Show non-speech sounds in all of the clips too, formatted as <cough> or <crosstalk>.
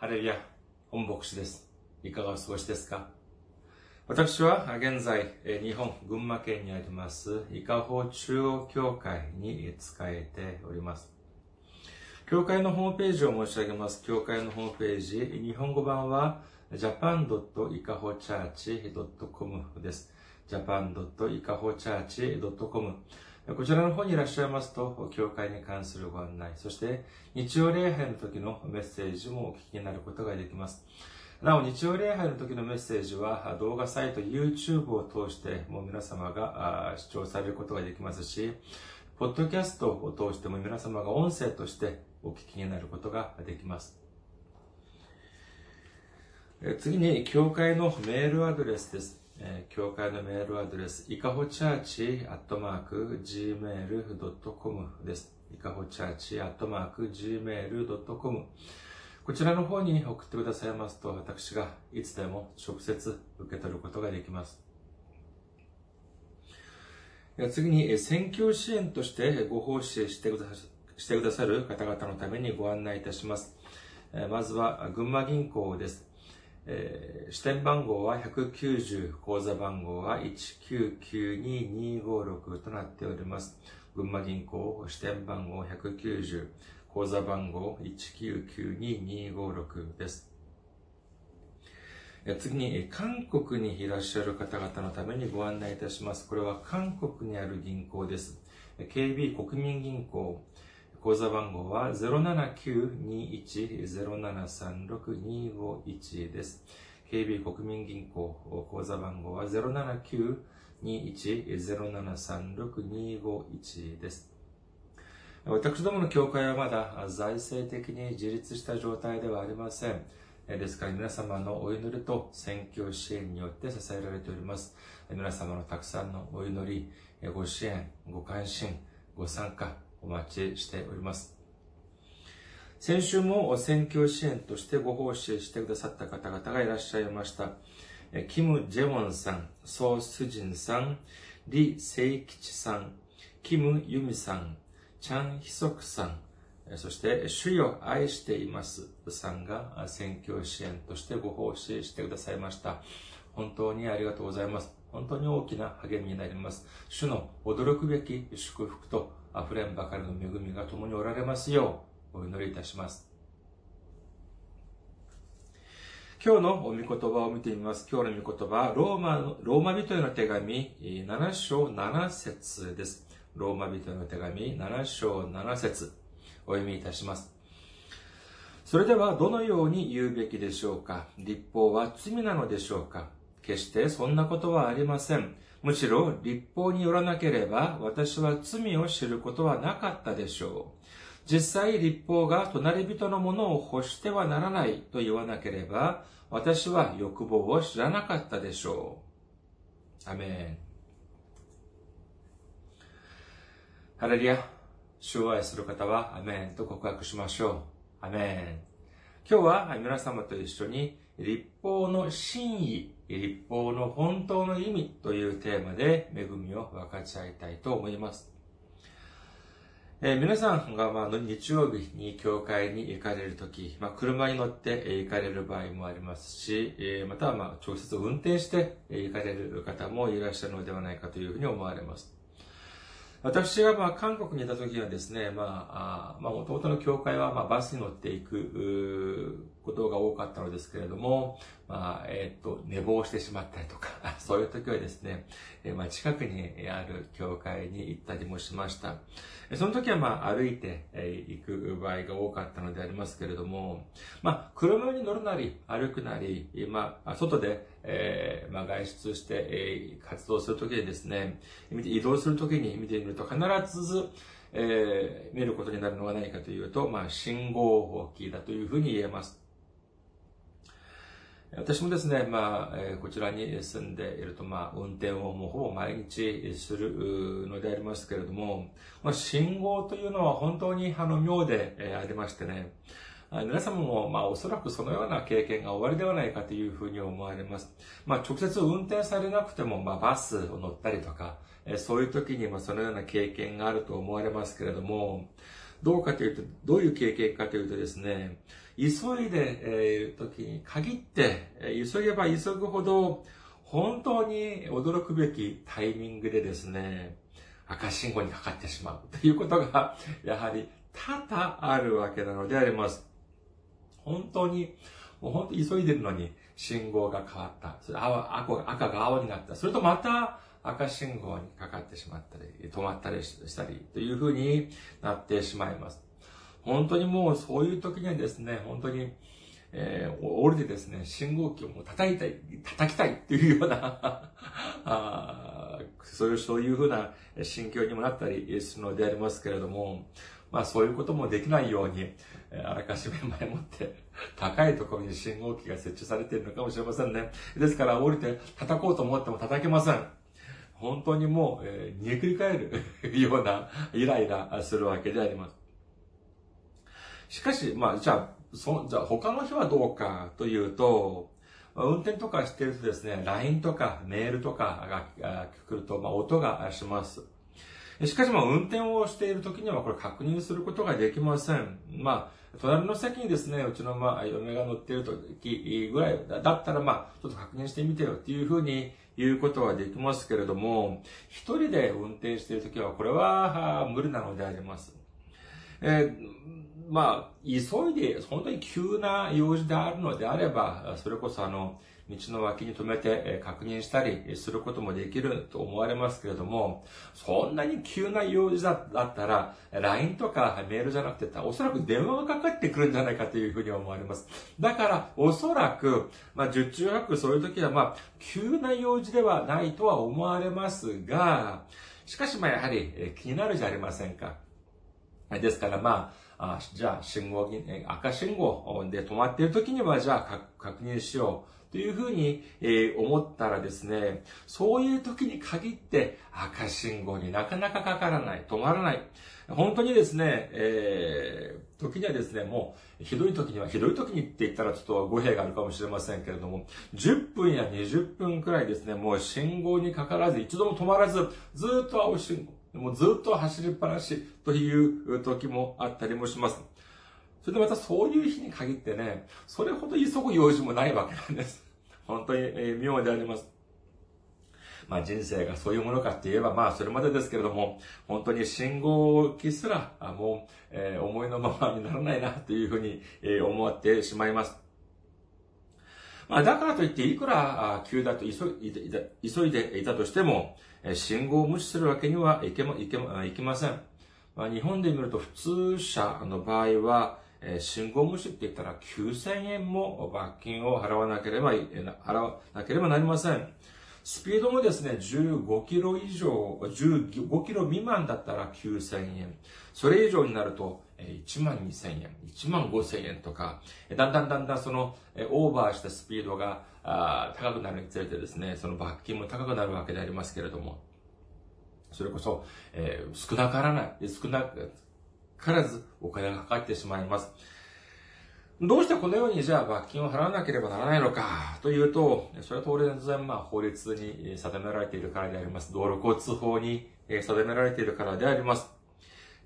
ハレルヤ、本牧師です。いかがお過ごしですか？私は現在、日本、群馬県にあります、伊香保中央教会に仕えております。教会のホームページを申し上げます。教会のホームページ、日本語版は japan.ikahochurch.com です。japan.ikahochurch.com こちらの方にいらっしゃいますと、教会に関するご案内、そして日曜礼拝の時のメッセージもお聞きになることができます。なお、日曜礼拝の時のメッセージは動画サイト YouTube を通してもう皆様が視聴されることができますし、ポッドキャストを通しても皆様が音声としてお聞きになることができます。次に、教会のメールアドレスです。教会のメールアドレス、いかほチャーチアットマーク gmail.com です。いかほチャーチアットマーク gmail.com こちらの方に送ってくださいますと、私がいつでも直接受け取ることができます。次に、選挙支援としてご奉仕してくだしてくださる方々のためにご案内いたします。まずは、群馬銀行です。えー、支店番号は190、口座番号は1992256となっております。群馬銀行支店番号190、口座番号1992256です。次に、韓国にいらっしゃる方々のためにご案内いたします。これは韓国にある銀行です。KB 国民銀行。口座番号は079-21-0736-251です。KB 国民銀行口座番号は079-21-0736-251です。私どもの教会はまだ財政的に自立した状態ではありません。ですから皆様のお祈りと宣教支援によって支えられております。皆様のたくさんのお祈り、ご支援、ご関心、ご参加、お待ちしております。先週も選挙支援としてご奉仕してくださった方々がいらっしゃいました。キム・ジェウォンさん、ソー・スジンさん、リ・セイキチさん、キム・ユミさん、チャン・ヒソクさん、そして、主よ愛していますさんが選挙支援としてご奉仕してくださいました。本当にありがとうございます。本当に大きな励みになります。主の驚くべき祝福と溢れんばかりの恵みが共におられますようお祈りいたします。今日のお御言葉を見てみます。今日の御言葉はローマ、ローマ人への手紙7章7節です。ローマ人への手紙7章7節お読みいたします。それではどのように言うべきでしょうか？立法は罪なのでしょうか？決してそんなことはありません。むしろ立法によらなければ私は罪を知ることはなかったでしょう。実際立法が隣人のものを欲してはならないと言わなければ私は欲望を知らなかったでしょう。アメン。ハレリア。主を愛する方はアメンと告白しましょう。アメン。今日は皆様と一緒に立法の真意、立法の本当の意味というテーマで恵みを分かち合いたいと思います。えー、皆さんが、まあ、日曜日に教会に行かれるとき、まあ、車に乗って行かれる場合もありますし、えー、または、まあ、直接運転して行かれる方もいらっしゃるのではないかというふうに思われます。私がまあ韓国にいた時はですね、まあ、あまあ、元々の教会はまあバスに乗っていくことが多かったのですけれども、まあ、えっ、と、寝坊してしまったりとか、<laughs> そういう時はですね、えー、まあ、近くにある教会に行ったりもしました。その時はまあ、歩いて行く場合が多かったのでありますけれども、まあ、車に乗るなり、歩くなり、まあ、外で、えー、まあ、外出して、えー、活動するときにですね、移動するときに見てみると必ず、えー、見ることになるのは何かというと、まあ、信号放棄だというふうに言えます。私もですね、まあ、え、こちらに住んでいると、まあ、運転をもうほぼ毎日するのでありますけれども、まあ、信号というのは本当にあの妙で、え、ありましてね、皆様も、まあ、おそらくそのような経験が終わりではないかというふうに思われます。まあ、直接運転されなくても、まあ、バスを乗ったりとか、そういう時に、まあ、そのような経験があると思われますけれども、どうかというと、どういう経験かというとですね、急いでいる時に限って、急げば急ぐほど、本当に驚くべきタイミングでですね、赤信号にかかってしまうということが、やはり多々あるわけなのであります。本当に、もう本当急いでるのに信号が変わった。それ赤赤が青になった。それとまた赤信号にかかってしまったり、止まったりしたりというふうになってしまいます。本当にもうそういう時にはですね、本当に、えー、降りてですね、信号機をもう叩いたい、叩きたいっていうようなあそういう、そういうふうな心境にもなったりするのでありますけれども、まあそういうこともできないように、あらかじめ前もって高いところに信号機が設置されているのかもしれませんね。ですから降りて叩こうと思っても叩けません。本当にもう、えー、煮えくり返る <laughs> ようなイライラするわけであります。しかし、まあ、じゃあ、そ、じゃあ他の日はどうかというと、運転とかしてるとですね、LINE とかメールとかが来ると、まあ、音がします。しかし、まあ、運転をしている時にはこれ確認することができません。まあ、隣の席にですね、うちの、まあ、嫁が乗っている時ぐらいだったら、まあ、ちょっと確認してみてよっていうふうに言うことはできますけれども、一人で運転している時は、これは無理なのであります。えーまあ、急いで、本当に急な用事であるのであれば、それこそあの、道の脇に止めて確認したりすることもできると思われますけれども、そんなに急な用事だったら、LINE とかメールじゃなくて、おそらく電話がかかってくるんじゃないかというふうに思われます。だから、おそらく、まあ、十中八九そういう時は、まあ、急な用事ではないとは思われますが、しかし、まあ、やはり気になるじゃありませんか。ですから、まあ、あじゃあ信号、赤信号で止まっている時には、じゃあ確認しよう。というふうに、え思ったらですね、そういう時に限って赤信号になかなかかからない、止まらない。本当にですね、えー、時にはですね、もう、ひどい時には、ひどい時にって言ったらちょっと語弊があるかもしれませんけれども、10分や20分くらいですね、もう信号にかからず、一度も止まらず、ずっと青信号、もうずっと走りっぱなしという時もあったりもします。それでまたそういう日に限ってね、それほど急ぐ用事もないわけなんです。<laughs> 本当に、え妙であります。まあ人生がそういうものかって言えばまあそれまでですけれども、本当に信号機すら、あもう、えー、思いのままにならないなというふうに、えー、思ってしまいます。まあだからといっていくら急だと急いで急いでいたとしても、信号を無視するわけにはいけまいけいけません。まあ、日本で見ると普通車の場合は、信号無視って言ったら9000円も罰金を払わなければ、払わなければなりません。スピードもですね、15キロ以上、15キロ未満だったら9000円。それ以上になると、1万2000円、1万5000円とか、だんだんだんだんその、オーバーしたスピードが高くなるにつれてですね、その罰金も高くなるわけでありますけれども、それこそ、えー、少なからない、少なからずお金がかかってしまいます。どうしてこのようにじゃあ罰金を払わなければならないのかというと、それは当然まあ法律に定められているからであります。道路交通法に定められているからであります。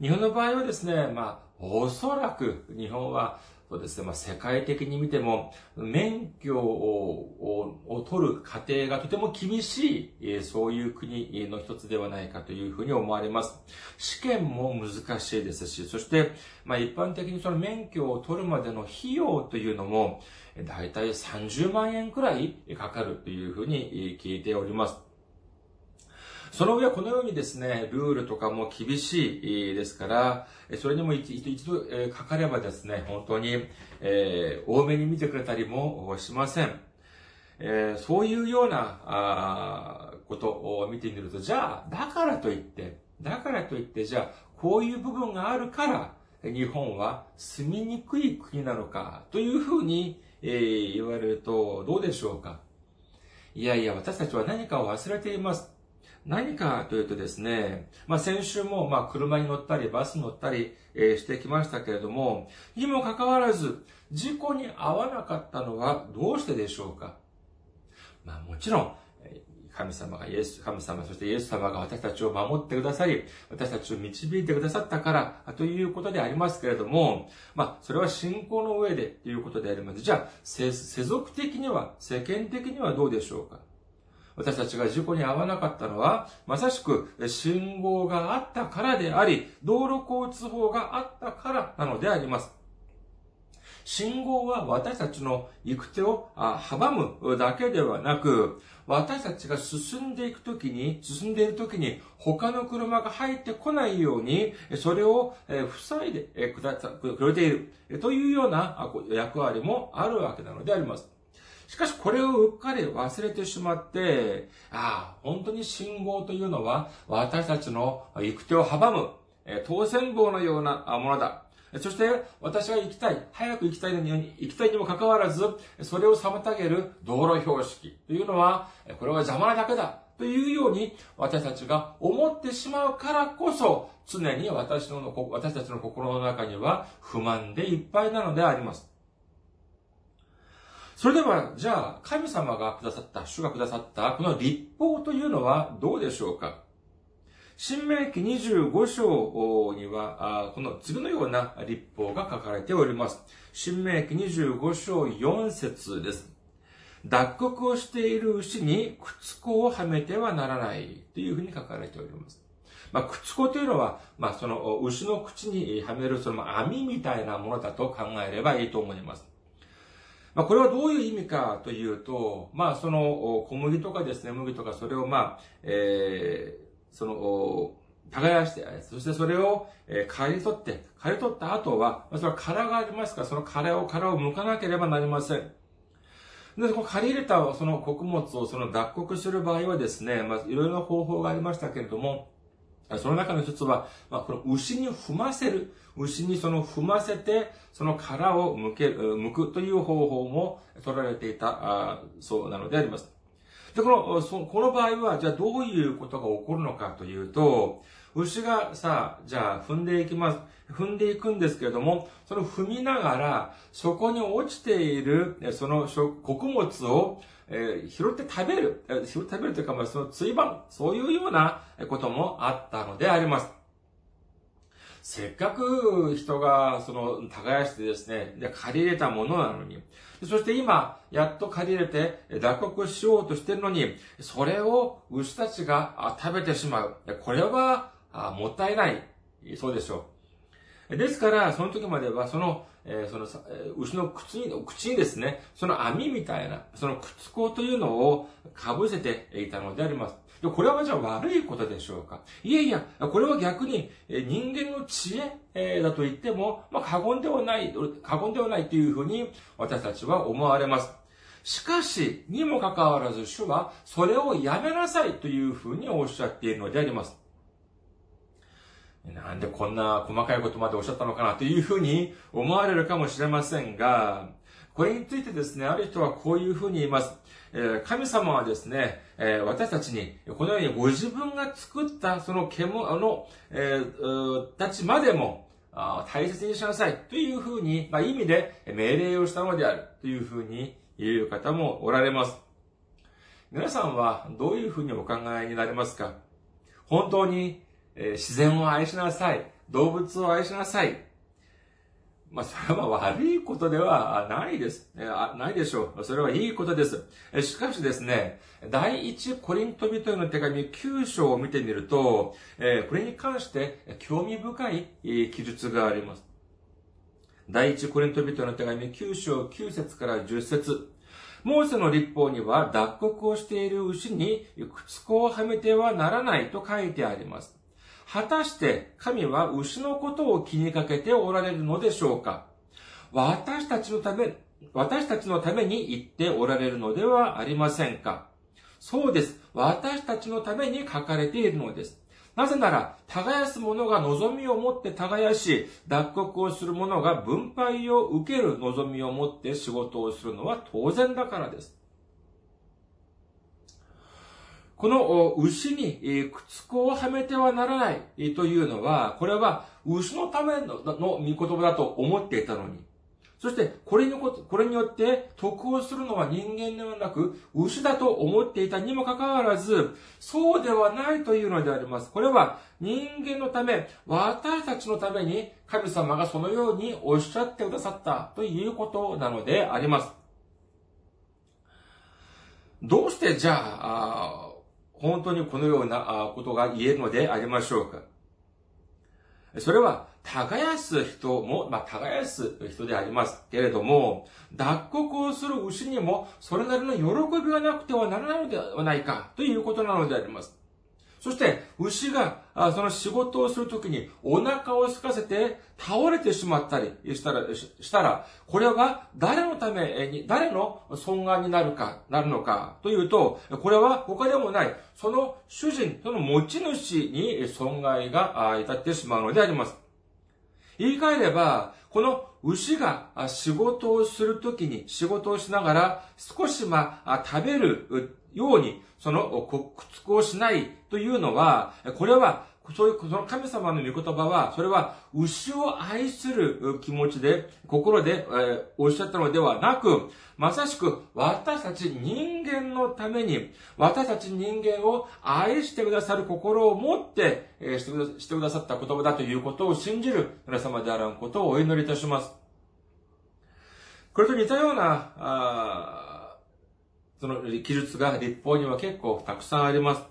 日本の場合はですね、まあ、おそらく日本はそうですね、まあ、世界的に見ても、免許をを取る過程がとても厳しい、そういう国の一つではないかというふうに思われます。試験も難しいですし、そして、まあ、一般的にその免許を取るまでの費用というのも、だいたい30万円くらいかかるというふうに聞いております。その上はこのようにですね、ルールとかも厳しいですから、それにも一度かかればですね、本当に、えー、多めに見てくれたりもしません。えー、そういうようなあことを見てみると、じゃあ、だからといって、だからといって、じゃあ、こういう部分があるから、日本は住みにくい国なのか、というふうに、えー、言われると、どうでしょうか。いやいや、私たちは何かを忘れています。何かというとですね、まあ先週もまあ車に乗ったりバスに乗ったり、えしてきましたけれども、にもかかわらず事故に遭わなかったのはどうしてでしょうか？まあもちろん、神様がイエス、神様、そしてイエス様が私たちを守ってくださり、私たちを導いてくださったから、ということでありますけれども、まあ、それは信仰の上でということであります。じゃあ、世俗的には、世間的にはどうでしょうか？私たちが事故に遭わなかったのは、まさしく信号があったからであり、道路交通法があったからなのであります。信号は私たちの行く手を阻むだけではなく、私たちが進んでいくときに、進んでいるときに他の車が入ってこないように、それを塞いでくれているというような役割もあるわけなのであります。しかしこれをうっかり忘れてしまって、ああ、本当に信号というのは私たちの行く手を阻む、当選棒のようなものだ。そして、私は行きたい、早く行きたいのに、行きたいにもかかわらず、それを妨げる道路標識というのは、これは邪魔なだけだ。というように、私たちが思ってしまうからこそ、常に私の、私たちの心の中には不満でいっぱいなのであります。それでは、じゃあ、神様がくださった、主がくださった、この立法というのはどうでしょうか？新明記25章には、この次のような立法が書かれております。新明記25章4節です。脱穀をしている牛に靴子をはめてはならないというふうに書かれております。まあ、靴子というのは、まあ、その牛の口にはめるその網みたいなものだと考えればいいと思います。まあ、これはどういう意味かというと、まあ、その小麦とかですね、麦とかそれをまあ、えーその、耕して、そしてそれを、え刈り取って、刈り取った後は、それは殻がありますから、その殻を、殻を剥かなければなりません。で、この借り入れたその穀物をその脱穀する場合はですね、まあ、いろいろな方法がありましたけれども、その中の一つは、まあ、この牛に踏ませる。牛にその踏ませて、その殻を剥ける、剥くという方法も取られていた、あそうなのであります。で、この、そこの場合は、じゃあどういうことが起こるのかというと、牛がさ、じゃあ踏んでいきます。踏んでいくんですけれども、その踏みながら、そこに落ちている、その穀物を、えー、拾って食べる、え拾って食べるというか、まあ、その追番、そういうようなこともあったのであります。せっかく人が、その、耕してですね、で、借り入れたものなのに、そして今、やっと借り入れて脱穀しようとしてるのに、それを牛たちが食べてしまう。これは、もったいない。そうでしょう。ですから、その時までは、その、えー、その、え、牛の口に、口にですね、その網みたいな、その靴甲というのを被せていたのであります。で、これはじゃあ悪いことでしょうか？いやいや、これは逆に人間の知恵だと言っても、まあ、過言ではない、過言ではないというふうに私たちは思われます。しかし、にもかかわらず主はそれをやめなさいというふうにおっしゃっているのであります。なんでこんな細かいことまでおっしゃったのかなというふうに思われるかもしれませんが、これについてですね、ある人はこういうふうに言います。神様はですね、私たちに、このようにご自分が作ったその獣の、えー、たちまでも大切にしなさいというふうに、まあ、意味で命令をしたのであるというふうに言う方もおられます。皆さんはどういうふうにお考えになりますか？本当にえ自然を愛しなさい。動物を愛しなさい。まあ、それは悪いことではないです。えないでしょう。それはいいことですえ。しかしですね、第一コリント人への手紙9章を見てみるとえ、これに関して興味深い記述があります。第一コリント人への手紙9章9節から10節モーセの立法には脱穀をしている牛に靴子をはめてはならないと書いてあります。果たして神は牛のことを気にかけておられるのでしょうか？私たちのため、私たちのために言っておられるのではありませんか？そうです。私たちのために書かれているのです。なぜなら、耕す者が望みを持って耕し、脱穀をする者が分配を受ける望みを持って仕事をするのは当然だからです。この牛に靴子をはめてはならないというのは、これは牛のための御言葉だと思っていたのに、そして、これにここれによって得をするのは人間ではなく、牛だと思っていたにもかかわらず、そうではないというのであります。これは人間のため、私たちのために神様がそのようにおっしゃってくださったということなのであります。どうしてじゃあ、本当にこのようなことが言えるのでありましょうかそれは、耕す人も、まあ、耕す人でありますけれども、脱穀をする牛にも、それなりの喜びがなくてはならないのではないか、ということなのであります。そして、牛が、その仕事をするときにお腹を空かせて倒れてしまったりしたら、したら、これは誰のために、誰の損害になるか、なるのかというと、これは他でもない、その主人、その持ち主に損害が至ってしまうのであります。言い換えれば、この牛が仕事をするときに仕事をしながら少しまあ食べるようにその苦痛をしないというのは、これはそういう、その神様の御言葉は、それは牛を愛する気持ちで、心で、えー、おっしゃったのではなく、まさしく私たち人間のために、私たち人間を愛してくださる心を持って、えー、してくだしてくださった言葉だということを信じる皆様であらんことをお祈りいたします。これと似たような、あその記述が立法には結構たくさんあります。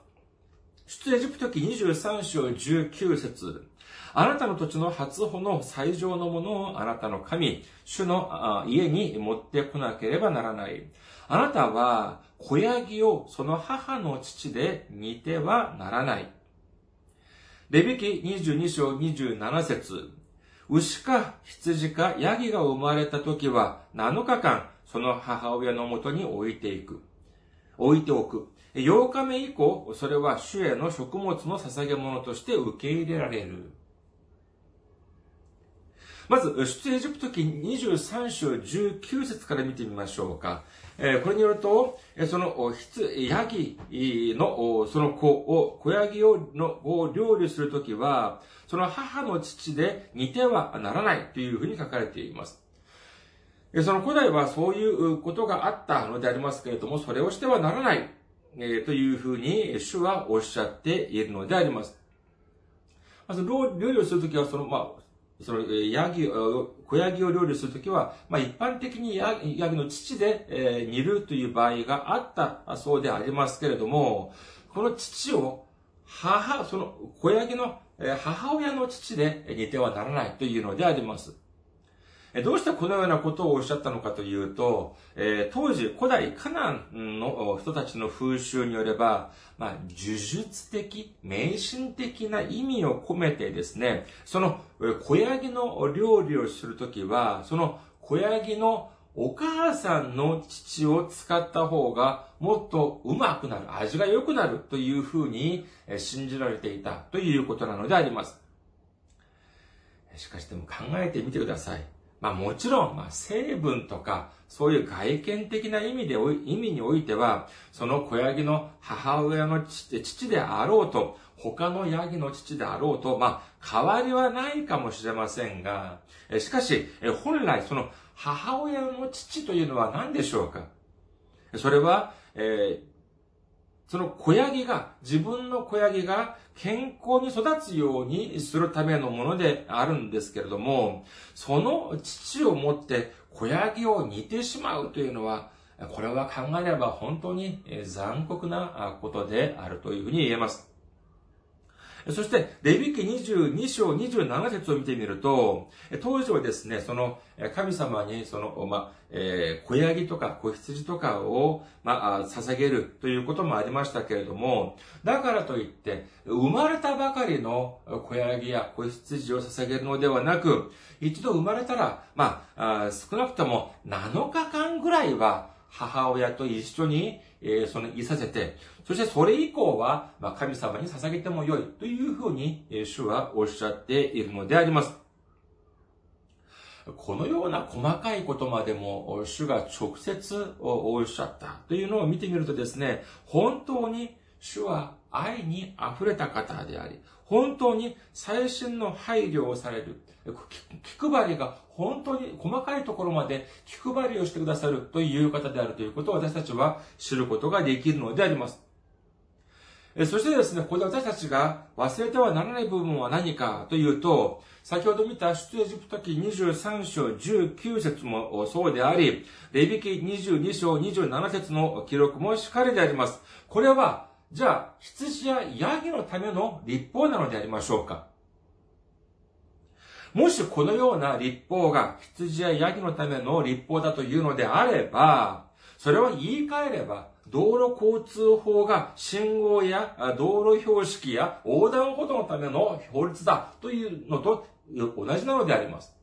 出エジプト記23章19節あなたの土地の初穂の最上のものをあなたの神、主の家に持ってこなければならない。あなたは小ヤギをその母の父で似てはならない。レビ記22章27節牛か羊かヤギが生まれた時は7日間その母親のもとに置いていく。置いておく。8日目以降、それは主への食物の捧げ物として受け入れられる。まず、出エジプト記23章19節から見てみましょうか。これによると、その、ヤギの、その子を、子ヤギを、の、を料理するときは、その母の父で似てはならないというふうに書かれています。その古代はそういうことがあったのでありますけれども、それをしてはならない。え、というふうに主はおっしゃっているのであります。まず、料理をするときは、その、まあ、その、ヤギ、小ヤギを料理するときは、まあ、一般的にヤギの乳で、え、煮るという場合があったそうでありますけれども、この乳を母、その小ヤギの母親の乳で煮てはならないというのであります。どうしてこのようなことをおっしゃったのかというと、えー、当時古代カナンの人たちの風習によれば、まあ、呪術的、迷信的な意味を込めてですね、その小ヤギの料理をするときは、その小ヤギのお母さんの父を使った方がもっとうまくなる、味が良くなるというふうに信じられていたということなのであります。しかしでも考えてみてください。まあもちろん、まあ成分とか、そういう外見的な意味で、意味においては、その小ヤギの母親の父であろうと、他のヤギの父であろうと、まあ変わりはないかもしれませんが、しかし、本来その母親の父というのは何でしょうか？それは、えーその小ヤギが、自分の小ヤギが健康に育つようにするためのものであるんですけれども、その父をもって小ヤギを煮てしまうというのは、これは考えれば本当に残酷なことであるというふうに言えます。そして、レビ記22章27節を見てみると、当時はですね、その、神様に、その、ま、えー、小ヤギとか子羊とかを、ま、捧げるということもありましたけれども、だからといって、生まれたばかりの小ヤギや子羊を捧げるのではなく、一度生まれたら、まあ、少なくとも7日間ぐらいは母親と一緒に、えー、その、いさせて、そしてそれ以降は、まあ、神様に捧げてもよいというふうに、えー、主はおっしゃっているのであります。このような細かいことまでも主が直接おっしゃったというのを見てみるとですね、本当に主は愛に溢れた方であり、本当に最新の配慮をされる。気配りが本当に細かいところまで気配りをしてくださるという方であるということを私たちは知ることができるのであります。そしてですね、ここで私たちが忘れてはならない部分は何かというと、先ほど見た出エジプト記23章19節もそうであり、レビ記22章27節の記録もしっかりであります。これは、じゃあ、羊やヤギのための立法なのでありましょうかもしこのような立法が羊やヤギのための立法だというのであれば、それは言い換えれば、道路交通法が信号や道路標識や横断歩道のための法律だというのと同じなのであります。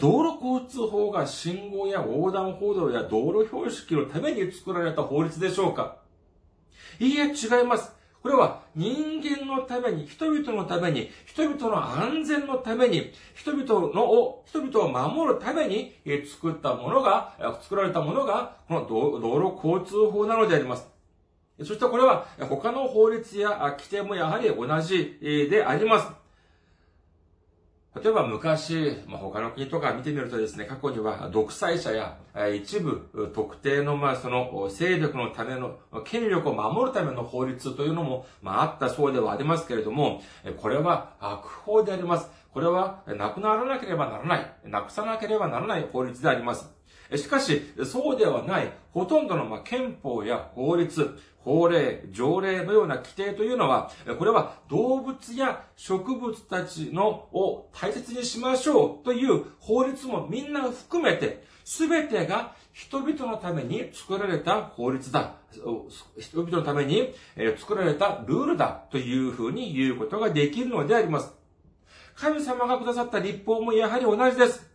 道路交通法が信号や横断歩道や道路標識のために作られた法律でしょうかいいえ、違います。これは人間のために、人々のために、人々の安全のために、人々のを、人々を守るために作ったものが、作られたものが、この道路交通法なのであります。そしてこれは他の法律や規定もやはり同じであります。例えば昔、まあ、他の国とか見てみるとですね、過去には独裁者や一部特定のまあその勢力のための、権力を守るための法律というのも、まあ、あったそうではありますけれども、これは悪法であります。これはなくならなければならない、なくさなければならない法律であります。しかし、そうではない、ほとんどのま憲法や法律、法令、条例のような規定というのは、これは動物や植物たちのを大切にしましょうという法律もみんな含めて、すべてが人々のために作られた法律だ。人々のために作られたルールだというふうに言うことができるのであります。神様がくださった立法もやはり同じです。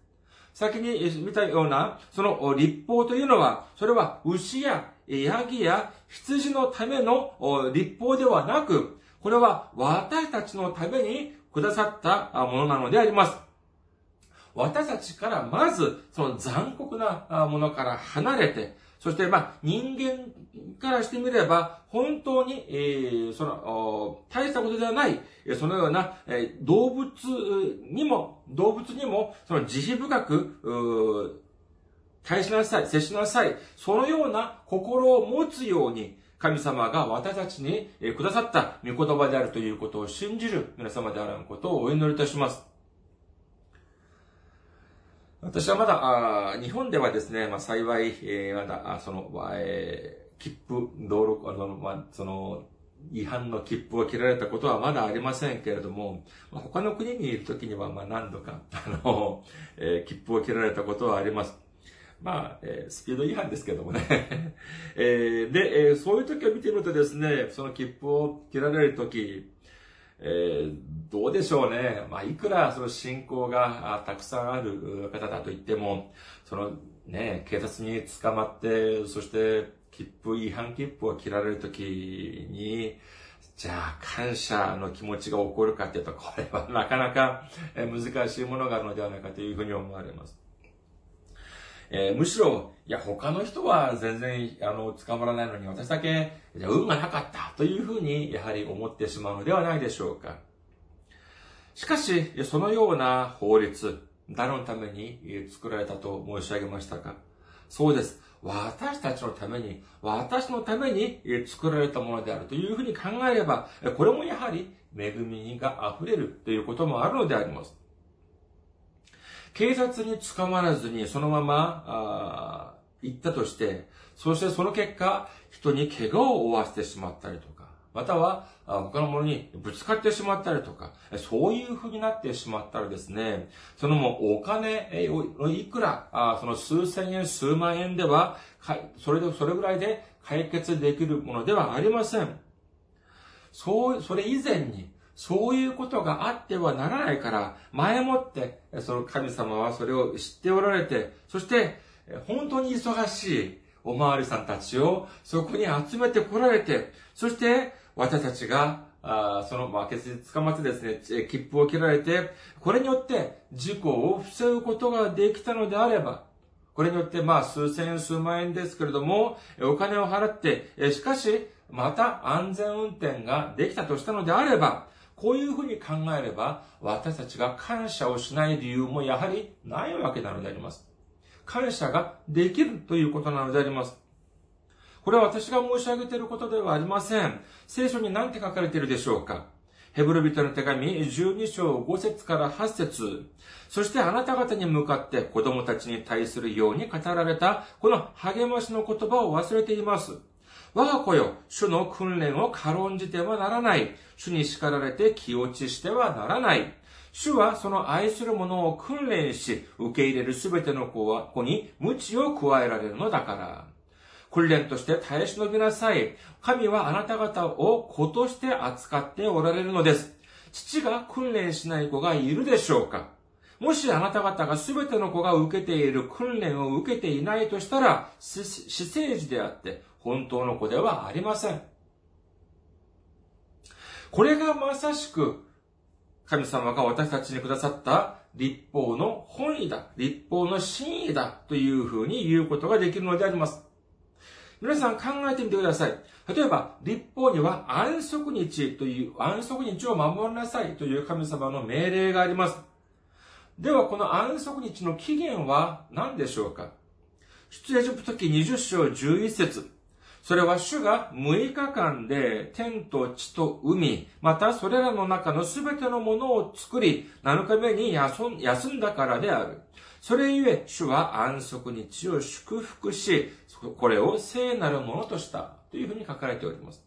先に見たような、その立法というのは、それは牛やヤギや羊のための立法ではなく、これは私たちのためにくださったものなのであります。私たちからまず、その残酷なものから離れて、そして、まあ、人間からしてみれば、本当に、えー、その、大したことではない、そのような、えー、動物にも、動物にも、その慈悲深く、対しなさい、接しなさい、そのような心を持つように、神様が私たちにくださった御言葉であるということを信じる皆様であることをお祈りいたします。私はまだ、あ日本ではですね、まあ、幸い、えー、まだ、その、えー、切符、道路、あの、まあ、その、違反の切符を切られたことはまだありませんけれども、まあ、他の国にいるときには、まあ、何度か、あの、<laughs> えー、切符を切られたことはあります。まあ、えー、スピード違反ですけどもね。<laughs> えー、で、えー、そういう時を見てみるとですね、その切符を切られる時、えー、どうでしょうね。まあ、いくらその信仰がたくさんある方だと言っても、そのね、警察に捕まって、そして切符、違反切符を切られるときに、じゃあ感謝の気持ちが起こるかっていうと、これはなかなか難しいものがあるのではないかというふうに思われます。えー、むしろ、いや、他の人は全然、あの、捕まらないのに、私だけ、じゃ運がなかったというふうに、やはり思ってしまうのではないでしょうか。しかし、そのような法律、誰のために作られたと申し上げましたかそうです。私たちのために、私のために作られたものであるというふうに考えれば、これもやはり恵みが溢れるということもあるのであります。警察に捕まらずにそのまま、あ行ったとして、そしてその結果、人に怪我を負わせてしまったりとか、または、他のものにぶつかってしまったりとか、そういう風になってしまったらですね、そのもうお金をいくら、その数千円、数万円では、それで、それぐらいで解決できるものではありません。そう、それ以前に、そういうことがあってはならないから、前もって、その神様はそれを知っておられて、そして、本当に忙しいおまわりさんたちをそこに集めてこられて、そして、私たちが、あその、まあ、決に捕まってですね、切符を切られて、これによって事故を防ぐことができたのであれば、これによって、まあ、数千円、数万円ですけれども、お金を払って、しかし、また安全運転ができたとしたのであれば、こういうふうに考えれば、私たちが感謝をしない理由もやはりないわけなのであります。感謝ができるということなのであります。これは私が申し上げていることではありません。聖書に何て書かれているでしょうかヘブル人の手紙12章5節から8節そしてあなた方に向かって子供たちに対するように語られたこの励ましの言葉を忘れています。我が子よ、主の訓練を軽んじてはならない。主に叱られて気落ちしてはならない。主はその愛する者を訓練し、受け入れるすべての子は子に無知を加えられるのだから。訓練として耐え忍びなさい。神はあなた方を子として扱っておられるのです。父が訓練しない子がいるでしょうかもしあなた方が全ての子が受けている訓練を受けていないとしたら、死生児であって本当の子ではありません。これがまさしく神様が私たちにくださった立法の本意だ、立法の真意だというふうに言うことができるのであります。皆さん考えてみてください。例えば、立法には安息日という、安息日を守りなさいという神様の命令があります。では、この安息日の起源は何でしょうか？出エジプト記20章11節それは主が6日間で天と地と海、またそれらの中のすべてのものを作り、7日目に休んだからである。それゆえ、主は安息日を祝福し、これを聖なるものとしたというふうに書かれております。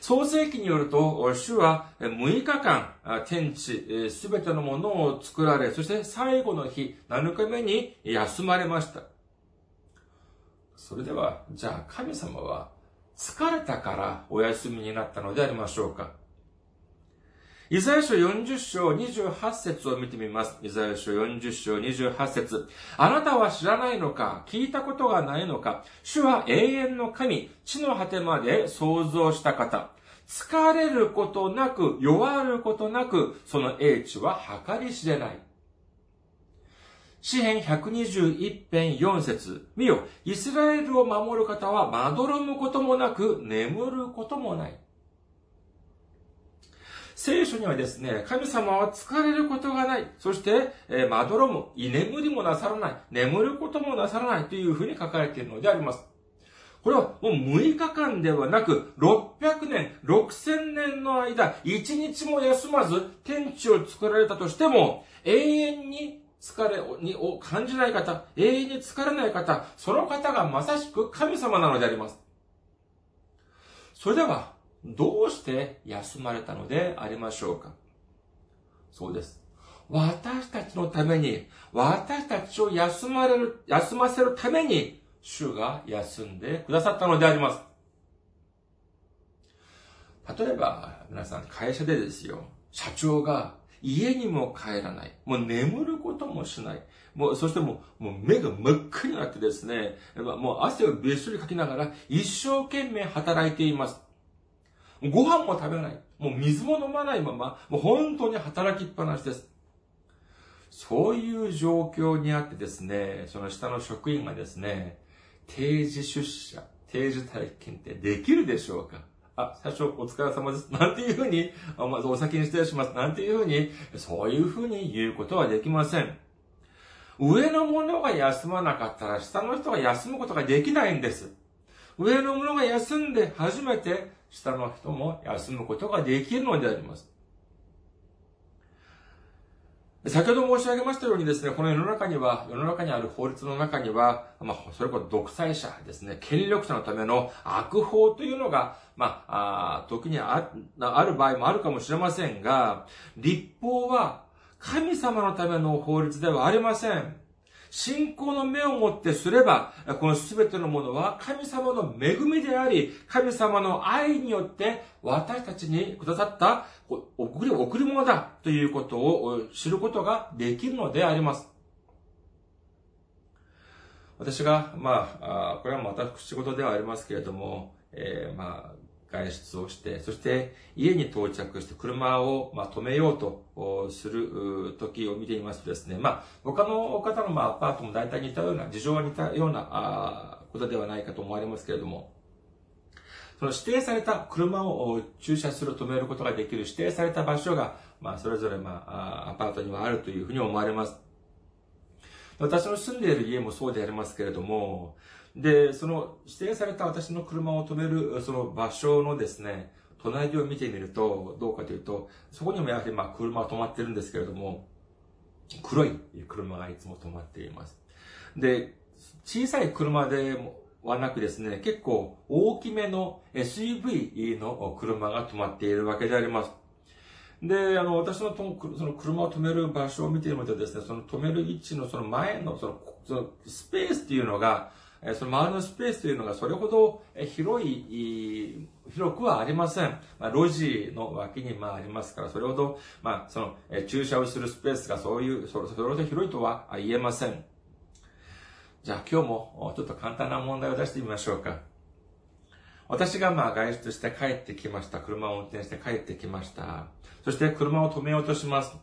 創世記によると、主は6日間、天地、すべてのものを作られ、そして最後の日、7日目に休まれました。それでは、じゃあ神様は疲れたからお休みになったのでありましょうかイザヤ書40章28節を見てみます。イザヤ書40章28節あなたは知らないのか？聞いたことがないのか？主は永遠の神、地の果てまで創造した方。疲れることなく、弱ることなく、その英知は計り知れない。詩編121編4節見よ、イスラエルを守る方はまどろむこともなく、眠ることもない。聖書にはですね、神様は疲れることがない。そして、えー、まどろむ、居眠りもなさらない。眠ることもなさらないというふうに書かれているのであります。これはもう6日間ではなく、600年、6000年の間、1日も休まず天地を作られたとしても、永遠に疲れを感じない方、永遠に疲れない方、その方がまさしく神様なのであります。それでは、どうして休まれたのでありましょうか？そうです。私たちのために、私たちを休まれる、休ませるために、主が休んでくださったのであります。例えば、皆さん会社でですよ、社長が家にも帰らない。もう眠ることもしない。もう、そしてもう、もう目が真っ赤になってですね、もう汗をべっしょりかきながら一生懸命働いています。ご飯も食べない。もう水も飲まないまま、もう本当に働きっぱなしです。そういう状況にあってですね、その下の職員がですね、定時出社、定時体験ってできるでしょうか？あ、最初お疲れ様です。なんていうふうに、まずお先に失礼します。なんていうふうに、そういうふうに言うことはできません。上の者が休まなかったら下の人が休むことができないんです。上の者が休んで初めて下の人も休むことができるのであります。先ほど申し上げましたようにですね、この世の中には、世の中にある法律の中には、まあ、それこそ独裁者ですね、権力者のための悪法というのが、まあ、あ時にあある場合もあるかもしれませんが、立法は神様のための法律ではありません。信仰の目をもってすれば、この全てのものは神様の恵みであり、神様の愛によって私たちにくださった贈り贈り物だということを知ることができるのであります。私が、まあ、これはまた口事ではありますけれども、えー、まあ、外出をして、そして家に到着して車を、ま、止めようとする時を見ていますとですね、まあ、他の方の、ま、アパートも大体似たような、事情は似たようなあことではないかと思われますけれども、その指定された車を駐車する、止めることができる指定された場所が、まあ、それぞれ、まあ、アパートにはあるというふうに思われます。私の住んでいる家もそうでありますけれども、で、その指定された私の車を止める、その場所のですね、隣を見てみると、どうかというと、そこにもやはりまあ車は止まってるんですけれども、黒い車がいつも止まっています。で、小さい車ではなくですね、結構大きめの SUV の車が止まっているわけであります。で、あの、私のとその車を止める場所を見てみるとですね、その止める位置のその前のそのそのスペースっていうのが、その周りのスペースというのがそれほど広い、広くはありません。まあ、路地の脇にまあありますから、それほど、まあ、その、駐車をするスペースがそういう、それほど広いとは言えません。じゃあ今日もちょっと簡単な問題を出してみましょうか。私がまあ外出して帰ってきました。車を運転して帰ってきました。そして車を止めようとします。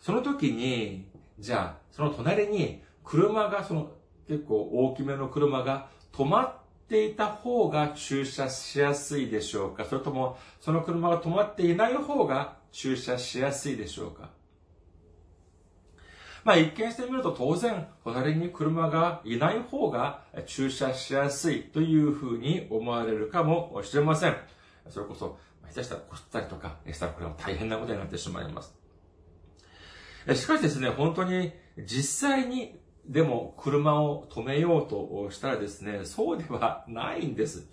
その時に、じゃあ、その隣に車がその結構大きめの車が止まっていた方が駐車しやすいでしょうか？それとも、その車が止まっていない方が駐車しやすいでしょうか？まあ一見してみると当然、隣に車がいない方が駐車しやすいというふうに思われるかもしれません。それこそ、下手したらこすったりとかしたらこれは大変なことになってしまいます。しかしですね、本当に実際にでも車を止めようとしたらですね、そうではないんです。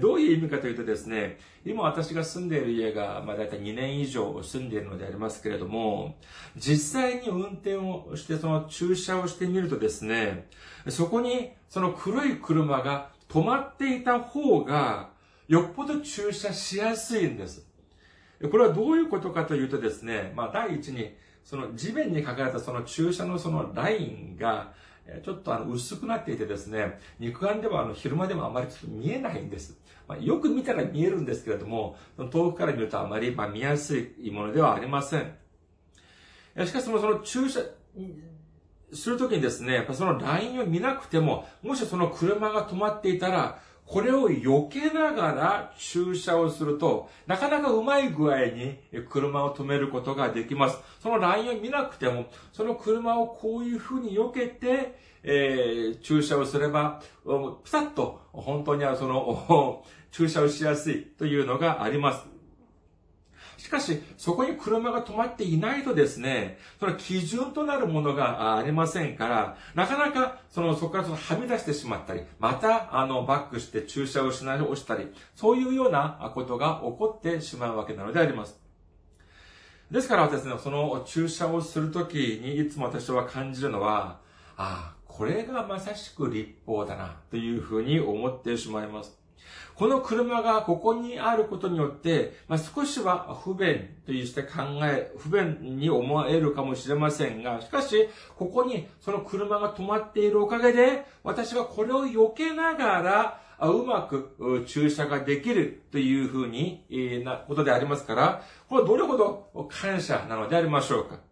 どういう意味かというとですね、今私が住んでいる家が、まあ大体2年以上住んでいるのでありますけれども、実際に運転をしてその駐車をしてみるとですね、そこにその黒い車が止まっていた方が、よっぽど駐車しやすいんです。これはどういうことかというとですね、まあ第一に、その地面に書かれたその駐車のそのラインが、ちょっとあの薄くなっていてですね、肉眼ではあの昼間でもあまりちょっと見えないんです。まあ、よく見たら見えるんですけれども、遠くから見るとあまりまあ見やすいものではありません。しかしそのその駐車、するときにですね、やっぱそのラインを見なくても、もしその車が止まっていたら、これを避けながら駐車をすると、なかなかうまい具合に車を止めることができます。そのラインを見なくても、その車をこういうふうに避けて、えー、駐車をすれば、ピタッと本当にはその、<laughs> 駐車をしやすいというのがあります。しかし、そこに車が止まっていないとですね、その基準となるものがありませんから、なかなか、その、そこからそのはみ出してしまったり、また、あの、バックして駐車をしないをしたり、そういうようなことが起こってしまうわけなのであります。ですからですね、その駐車をするときにいつも私は感じるのは、ああ、これがまさしく立法だな、というふうに思ってしまいます。この車がここにあることによって、まあ、少しは不便として考え、不便に思えるかもしれませんが、しかし、ここにその車が止まっているおかげで、私はこれを避けながら、うまく駐車ができるというふうに、なことでありますから、これはどれほど感謝なのでありましょうか？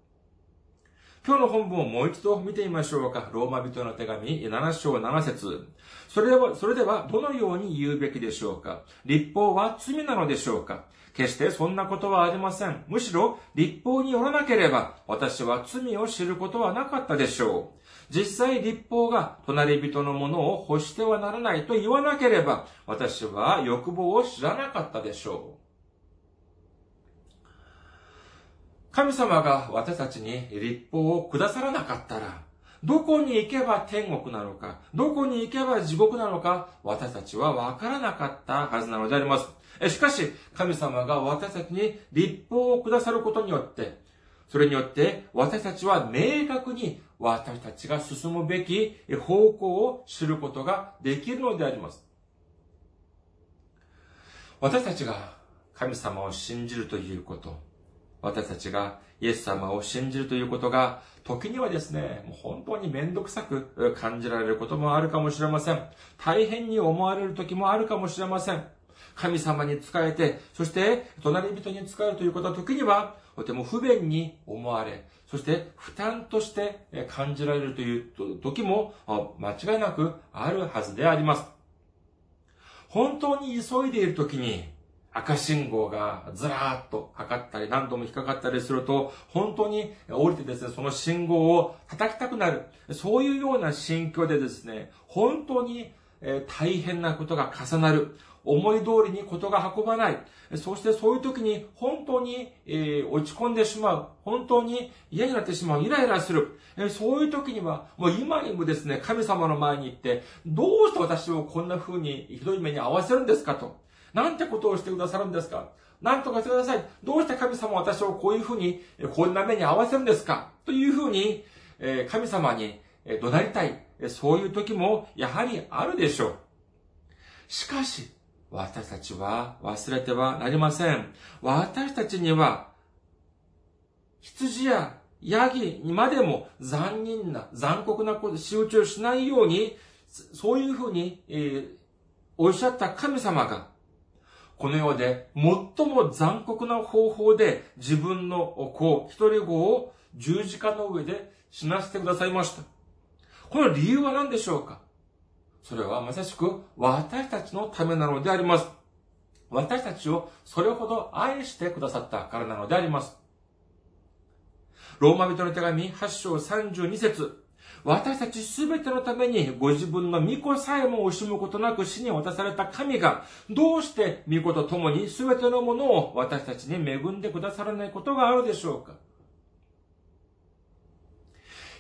今日の本文をもう一度見てみましょうか。ローマ人の手紙7章7節それでは、それではどのように言うべきでしょうか立法は罪なのでしょうか決してそんなことはありません。むしろ、立法によらなければ、私は罪を知ることはなかったでしょう。実際立法が隣人のものを欲してはならないと言わなければ、私は欲望を知らなかったでしょう。神様が私たちに立法を下さらなかったら、どこに行けば天国なのか、どこに行けば地獄なのか、私たちは分からなかったはずなのであります。しかし、神様が私たちに立法を下さることによって、それによって私たちは明確に私たちが進むべき方向を知ることができるのであります。私たちが神様を信じるということ、私たちがイエス様を信じるということが、時にはですね、もう本当にめんどくさく感じられることもあるかもしれません。大変に思われる時もあるかもしれません。神様に仕えて、そして隣人に仕えるということは時にはとても不便に思われ、そして負担として感じられるという時も間違いなくあるはずであります。本当に急いでいる時に、赤信号がずらーっとかかったり、何度も引っかかったりすると、本当に降りてですね、その信号を叩きたくなる。そういうような心境でですね、本当に大変なことが重なる。思い通りにことが運ばない。そしてそういう時に本当に、落ち込んでしまう。本当に嫌になってしまう。イライラする。そういう時には、もう今にもですね、神様の前に行って、どうして私をこんな風にひどい目に遭わせるんですかと。なんてことをしてくださるんですか？なんとかしてください。どうして神様は私をこういう風に、こんな目に遭わせるんですか？という風に、神様に怒鳴りたい。そういう時もやはりあるでしょう。しかし、私たちは忘れてはなりません。私たちには、羊やヤギにまでも残忍な、残酷なこと、仕打ちをしないように、そういうふうに、えー、おっしゃった神様が、この世で最も残酷な方法で自分の子、一人子を十字架の上で死なせてくださいました。この理由は何でしょうか？それはまさしく私たちのためなのであります。私たちをそれほど愛してくださったからなのであります。ローマ人の手紙8章32節私たちすべてのためにご自分の御子さえも惜しむことなく死に渡された神が、どうして御子と共にすべてのものを私たちに恵んでくださらないことがあるでしょうか？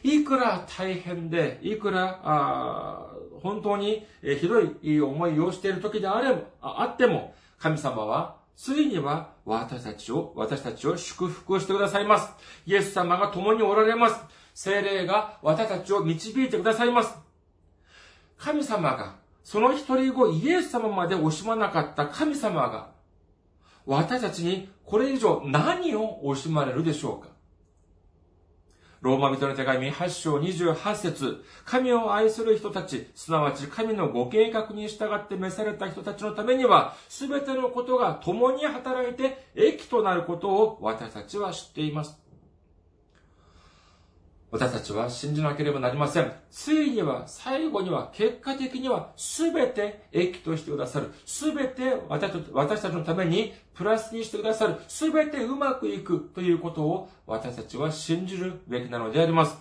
いくら大変で、いくら、本当にひどい思いをしている時であればあっても、神様は、ついには私たちを、私たちを祝福してくださいます。イエス様が共におられます。精霊が私たちを導いてくださいます。神様が、その一人後イエス様まで惜しまなかった神様が、私たちにこれ以上何を惜しまれるでしょうか？ローマ人の手紙8章28節神を愛する人たち、すなわち神のご計画に従って召された人たちのためには、すべてのことが共に働いて益となることを私たちは知っています。私たちは信じなければなりません。ついには、最後には、結果的には、すべて益としてくださる。すべて私たちのためにプラスにしてくださる。すべてうまくいくということを私たちは信じるべきなのであります。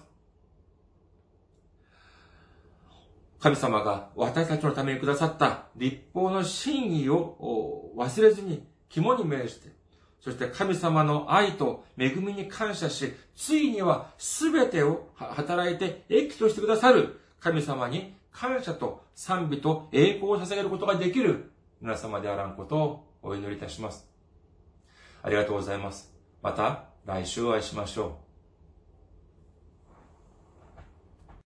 神様が私たちのためにくださった立法の真意を忘れずに肝に銘じて、そして神様の愛と恵みに感謝し、ついには全てを働いて益としてくださる神様に感謝と賛美と栄光を捧げることができる皆様であらんことをお祈りいたします。ありがとうございます。また来週お会いしましょう。